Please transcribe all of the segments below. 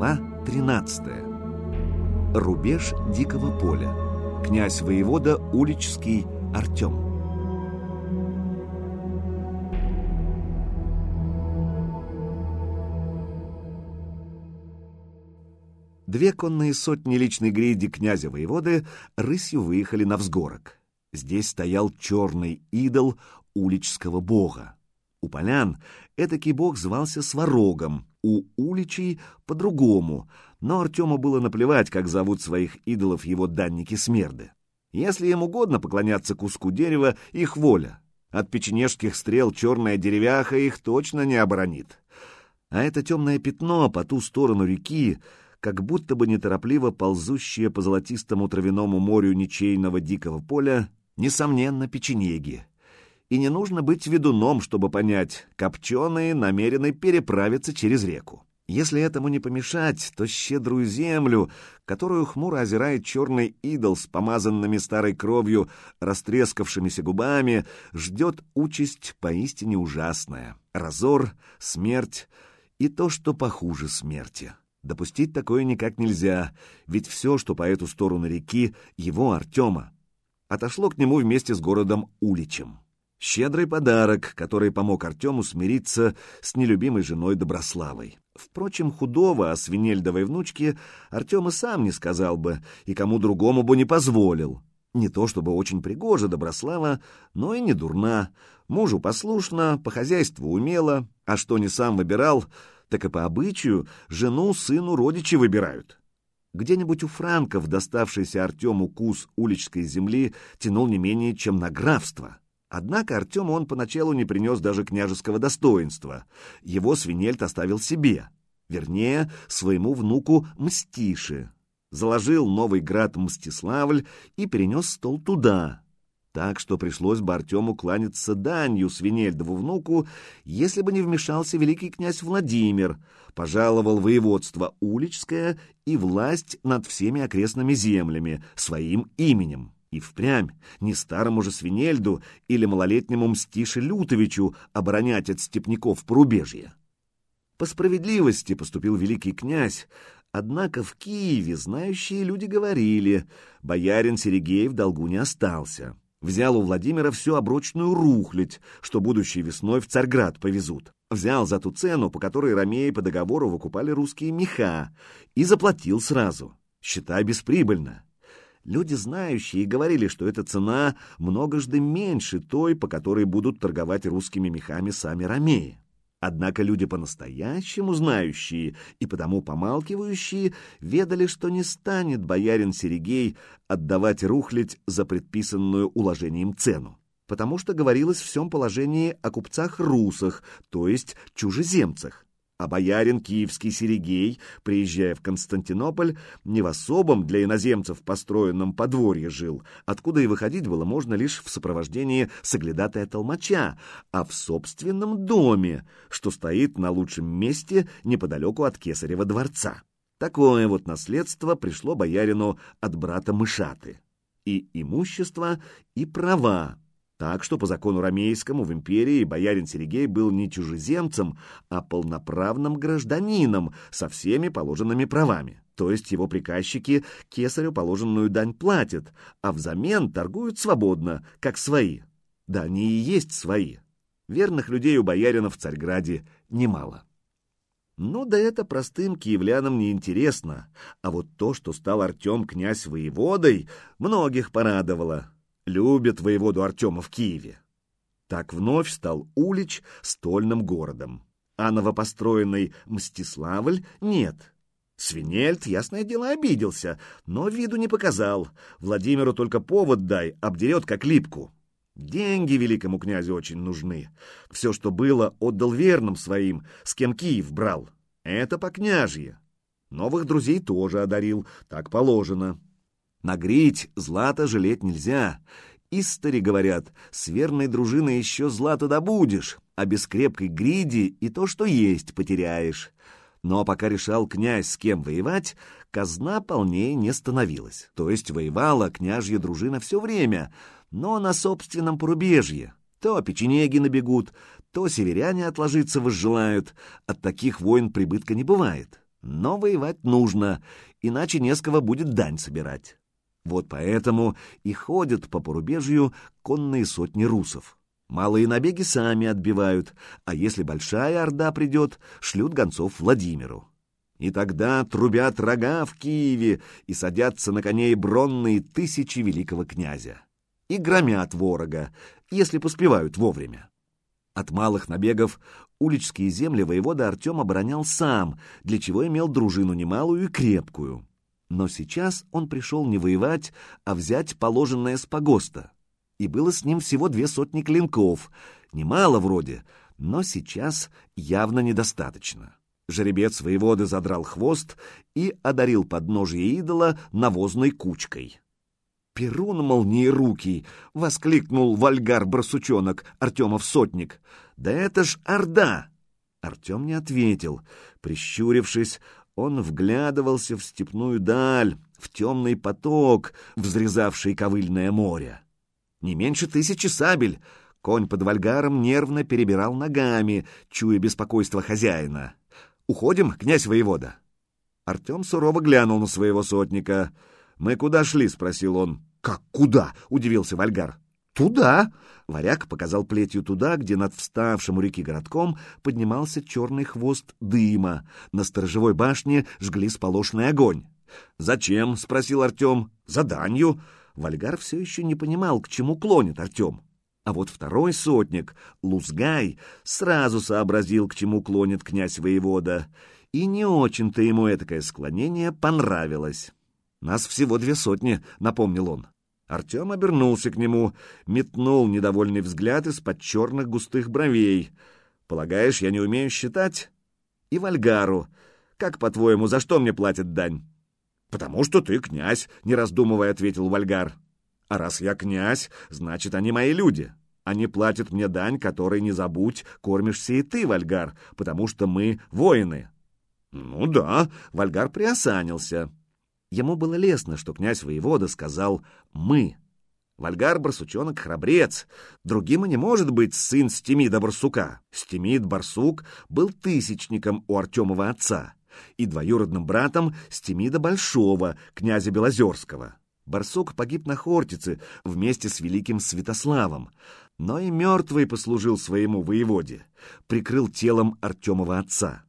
Глава 13. Рубеж Дикого поля. Князь-воевода Уличский Артем. Две конные сотни личной гриди князя-воеводы рысью выехали на взгорок. Здесь стоял черный идол уличского бога. У полян этакий бог звался Сварогом, у уличей по-другому, но Артему было наплевать, как зовут своих идолов его данники-смерды. Если им угодно поклоняться куску дерева, их воля. От печенежских стрел черная деревяха их точно не оборонит. А это темное пятно по ту сторону реки, как будто бы неторопливо ползущее по золотистому травяному морю ничейного дикого поля, несомненно, печенеги и не нужно быть ведуном, чтобы понять, копченые намерены переправиться через реку. Если этому не помешать, то щедрую землю, которую хмуро озирает черный идол с помазанными старой кровью, растрескавшимися губами, ждет участь поистине ужасная. Разор, смерть и то, что похуже смерти. Допустить такое никак нельзя, ведь все, что по эту сторону реки, его Артема, отошло к нему вместе с городом Уличем. Щедрый подарок, который помог Артему смириться с нелюбимой женой Доброславой. Впрочем, худого о свинельдовой внучке Артем и сам не сказал бы, и кому другому бы не позволил. Не то чтобы очень пригожа Доброслава, но и не дурна. Мужу послушна, по хозяйству умела, а что не сам выбирал, так и по обычаю жену сыну родичи выбирают. Где-нибудь у франков доставшийся Артему кус уличской земли тянул не менее, чем на графство. Однако Артему он поначалу не принес даже княжеского достоинства. Его свинельт оставил себе, вернее, своему внуку Мстише. Заложил новый град Мстиславль и перенес стол туда. Так что пришлось бы Артему кланяться данью свинельдову внуку, если бы не вмешался великий князь Владимир, пожаловал воеводство Уличское и власть над всеми окрестными землями своим именем. И впрямь не старому же свинельду или малолетнему мстише Лютовичу оборонять от степняков порубежья. По справедливости поступил великий князь, однако в Киеве знающие люди говорили, боярин Серегей в долгу не остался. Взял у Владимира всю оброчную рухлядь, что будущей весной в Царьград повезут. Взял за ту цену, по которой ромеи по договору выкупали русские меха, и заплатил сразу. Считай бесприбыльно. Люди знающие говорили, что эта цена многожды меньше той, по которой будут торговать русскими мехами сами ромеи. Однако люди по-настоящему знающие и потому помалкивающие ведали, что не станет боярин Серегей отдавать рухлядь за предписанную уложением цену, потому что говорилось в всем положении о купцах-русах, то есть чужеземцах, а боярин киевский Серегей, приезжая в Константинополь, не в особом для иноземцев построенном подворье жил, откуда и выходить было можно лишь в сопровождении соглядатая толмача, а в собственном доме, что стоит на лучшем месте неподалеку от Кесарева дворца. Такое вот наследство пришло боярину от брата Мышаты. И имущество, и права, так что по закону ромейскому в империи боярин Серегей был не чужеземцем, а полноправным гражданином со всеми положенными правами. То есть его приказчики кесарю положенную дань платят, а взамен торгуют свободно, как свои. Да они и есть свои. Верных людей у боярина в Царьграде немало. Ну да это простым киевлянам не интересно, а вот то, что стал Артем князь воеводой, многих порадовало любят воеводу Артема в Киеве. Так вновь стал Улич стольным городом, а новопостроенный Мстиславль нет. Свинельд, ясное дело, обиделся, но виду не показал. Владимиру только повод дай, обдерет как липку. Деньги великому князю очень нужны. Все, что было, отдал верным своим, с кем Киев брал. Это по княжье. Новых друзей тоже одарил, так положено. Нагреть злато жалеть нельзя. Истори говорят, с верной дружиной еще злато добудешь, а без крепкой гриди и то, что есть, потеряешь. Но пока решал князь, с кем воевать, казна полнее не становилась. То есть воевала княжья дружина все время, но на собственном порубежье. То печенеги набегут, то северяне отложиться возжелают. От таких войн прибытка не бывает. Но воевать нужно, иначе не будет дань собирать. Вот поэтому и ходят по порубежью конные сотни русов. Малые набеги сами отбивают, а если большая орда придет, шлют гонцов Владимиру. И тогда трубят рога в Киеве и садятся на коней бронные тысячи великого князя. И громят ворога, если поспевают вовремя. От малых набегов уличские земли воевода Артем оборонял сам, для чего имел дружину немалую и крепкую. Но сейчас он пришел не воевать, а взять положенное с погоста. И было с ним всего две сотни клинков. Немало вроде, но сейчас явно недостаточно. Жеребец воеводы задрал хвост и одарил подножие идола навозной кучкой. «Перун молниерукий!» — воскликнул вальгар-барсучонок, Артемов сотник. «Да это ж Орда!» Артем не ответил. Прищурившись, он вглядывался в степную даль, в темный поток, взрезавший ковыльное море. Не меньше тысячи сабель. Конь под вальгаром нервно перебирал ногами, чуя беспокойство хозяина. «Уходим, князь воевода?» Артем сурово глянул на своего сотника. «Мы куда шли?» — спросил он. «Как куда?» — удивился Вальгар. «Туда!» — варяг показал плетью туда, где над вставшим у реки городком поднимался черный хвост дыма. На сторожевой башне жгли сполошный огонь. «Зачем?» — спросил Артем. «Заданью». Вальгар все еще не понимал, к чему клонит Артем. А вот второй сотник, Лузгай, сразу сообразил, к чему клонит князь-воевода, и не очень-то ему этакое склонение понравилось. «Нас всего две сотни», — напомнил он. Артем обернулся к нему, метнул недовольный взгляд из-под черных густых бровей. «Полагаешь, я не умею считать?» «И Вальгару. Как, по-твоему, за что мне платят дань?» «Потому что ты князь», — не раздумывая ответил Вальгар. А раз я князь, значит, они мои люди. Они платят мне дань, которой, не забудь, кормишься и ты, Вальгар, потому что мы воины. Ну да, Вальгар приосанился. Ему было лестно, что князь-воевода сказал «мы». Вальгар Барсучонок храбрец. Другим и не может быть сын Стемида Барсука. Стемид Барсук был тысячником у Артемова отца и двоюродным братом Стемида Большого, князя Белозерского. Барсук погиб на Хортице вместе с великим Святославом, но и мертвый послужил своему воеводе, прикрыл телом Артемова отца.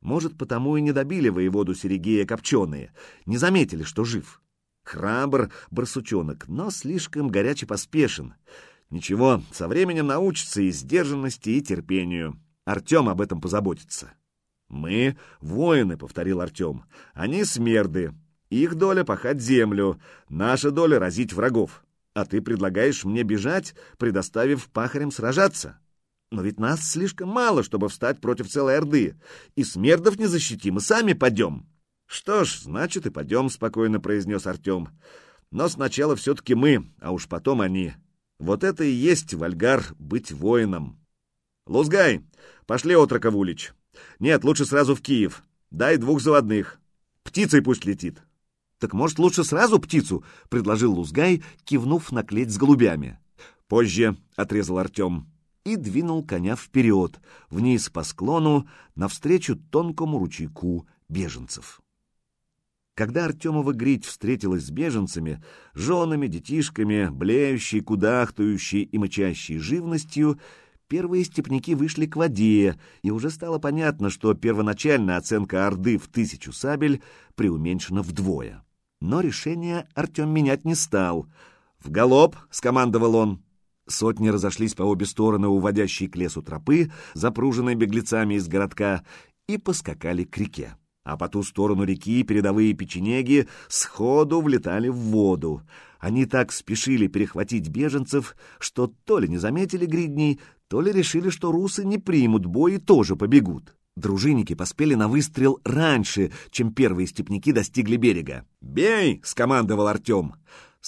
Может, потому и не добили воеводу Серегея Копченые, не заметили, что жив. Храбр барсучонок, но слишком горячий поспешен. Ничего, со временем научится и сдержанности, и терпению. Артем об этом позаботится. «Мы — воины», — повторил Артем. «Они смерды. Их доля — пахать землю, наша доля — разить врагов. А ты предлагаешь мне бежать, предоставив пахарям сражаться? Но ведь нас слишком мало, чтобы встать против целой Орды, и смердов не защитим, и сами падем. Что ж, значит, и падем, — спокойно произнес Артем. Но сначала все-таки мы, а уж потом они. Вот это и есть, Вальгар, быть воином. Лузгай, пошли отрока Улич. Нет, лучше сразу в Киев. Дай двух заводных. Птицей пусть летит. «Так, может, лучше сразу птицу?» — предложил Лузгай, кивнув на клеть с голубями. «Позже», — отрезал Артем, и двинул коня вперед, вниз по склону, навстречу тонкому ручейку беженцев. Когда Артемова Грить встретилась с беженцами, женами, детишками, блеющей, кудахтающей и мычащей живностью, первые степняки вышли к воде, и уже стало понятно, что первоначальная оценка Орды в тысячу сабель преуменьшена вдвое. Но решение Артем менять не стал. «В галоп!» — скомандовал он. Сотни разошлись по обе стороны уводящей к лесу тропы, запруженной беглецами из городка, и поскакали к реке. А по ту сторону реки передовые печенеги сходу влетали в воду. Они так спешили перехватить беженцев, что то ли не заметили гридней, то ли решили, что русы не примут бой и тоже побегут. Дружинники поспели на выстрел раньше, чем первые степняки достигли берега. «Бей!» — скомандовал Артем.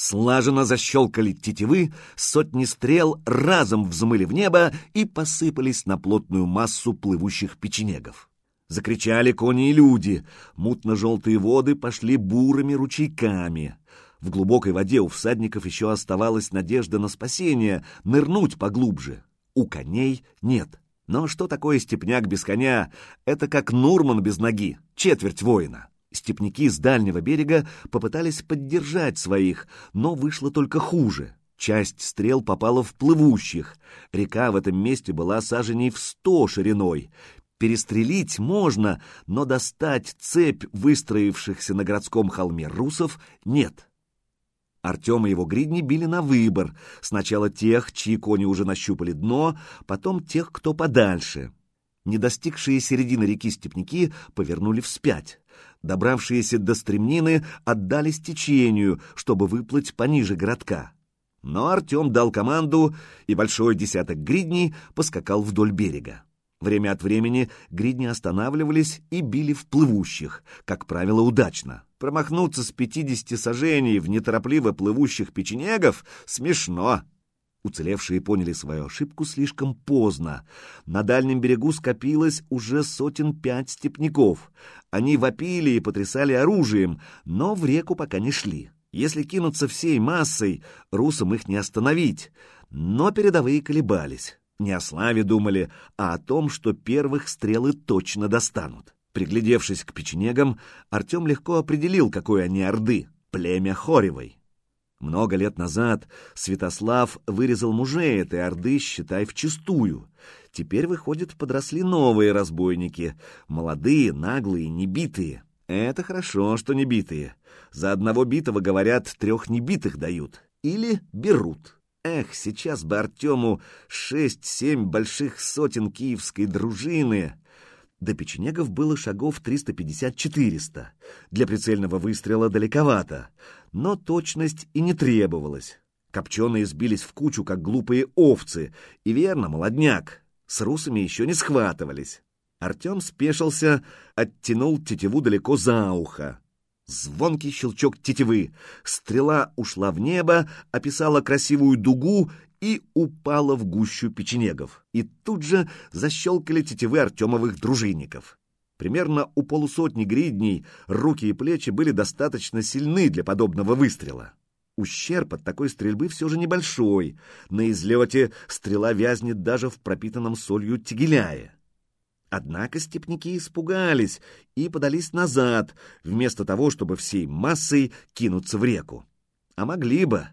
Слаженно защелкали тетивы, сотни стрел разом взмыли в небо и посыпались на плотную массу плывущих печенегов. Закричали кони и люди, мутно-желтые воды пошли бурыми ручейками. В глубокой воде у всадников еще оставалась надежда на спасение, нырнуть поглубже. У коней нет. Но что такое степняк без коня? Это как Нурман без ноги, четверть воина. Степняки с дальнего берега попытались поддержать своих, но вышло только хуже. Часть стрел попала в плывущих. Река в этом месте была саженей в сто шириной. Перестрелить можно, но достать цепь выстроившихся на городском холме русов нет. Артем и его гридни били на выбор. Сначала тех, чьи кони уже нащупали дно, потом тех, кто подальше. Не достигшие середины реки степняки повернули вспять. Добравшиеся до стремнины отдались течению, чтобы выплыть пониже городка. Но Артем дал команду, и большой десяток гридней поскакал вдоль берега. Время от времени гридни останавливались и били в плывущих, как правило, удачно. Промахнуться с пятидесяти сажений в неторопливо плывущих печенегов смешно. Уцелевшие поняли свою ошибку слишком поздно. На дальнем берегу скопилось уже сотен пять степняков. Они вопили и потрясали оружием, но в реку пока не шли. Если кинуться всей массой, русам их не остановить. Но передовые колебались. Не о славе думали, а о том, что первых стрелы точно достанут. Приглядевшись к печенегам, Артем легко определил, какой они орды — племя Хоревой. Много лет назад Святослав вырезал мужей этой орды, считай, вчистую. Теперь, выходит, подросли новые разбойники, молодые, наглые, небитые. Это хорошо, что небитые. За одного битого, говорят, трех небитых дают. Или берут. Эх, сейчас бы Артему шесть-семь больших сотен киевской дружины. До печенегов было шагов 350-400. Для прицельного выстрела далековато, но точность и не требовалась. Копченые сбились в кучу, как глупые овцы, и верно, молодняк. С русами еще не схватывались. Артем спешился, оттянул тетиву далеко за ухо. Звонкий щелчок тетивы. Стрела ушла в небо, описала красивую дугу и упала в гущу печенегов. И тут же защелкали тетивы Артемовых дружинников. Примерно у полусотни гридней руки и плечи были достаточно сильны для подобного выстрела. Ущерб от такой стрельбы все же небольшой. На излете стрела вязнет даже в пропитанном солью тегеляе. Однако степняки испугались и подались назад, вместо того, чтобы всей массой кинуться в реку. А могли бы.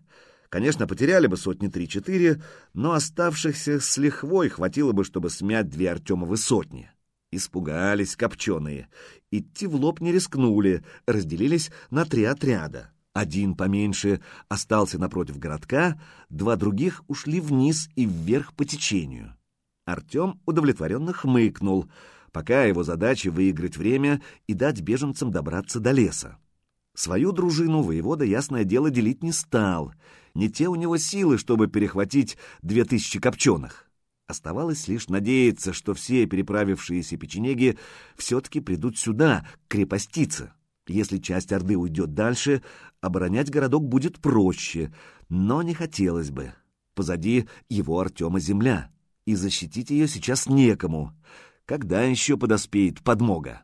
Конечно, потеряли бы сотни три-четыре, но оставшихся с лихвой хватило бы, чтобы смять две Артемовы сотни. Испугались копченые. Идти в лоб не рискнули, разделились на три отряда. Один поменьше остался напротив городка, два других ушли вниз и вверх по течению. Артем удовлетворенно хмыкнул, пока его задача выиграть время и дать беженцам добраться до леса. Свою дружину воевода, ясное дело, делить не стал. Не те у него силы, чтобы перехватить две тысячи копченых. Оставалось лишь надеяться, что все переправившиеся печенеги все-таки придут сюда, к крепостице. Если часть Орды уйдет дальше, оборонять городок будет проще, но не хотелось бы. Позади его Артема земля, и защитить ее сейчас некому. Когда еще подоспеет подмога?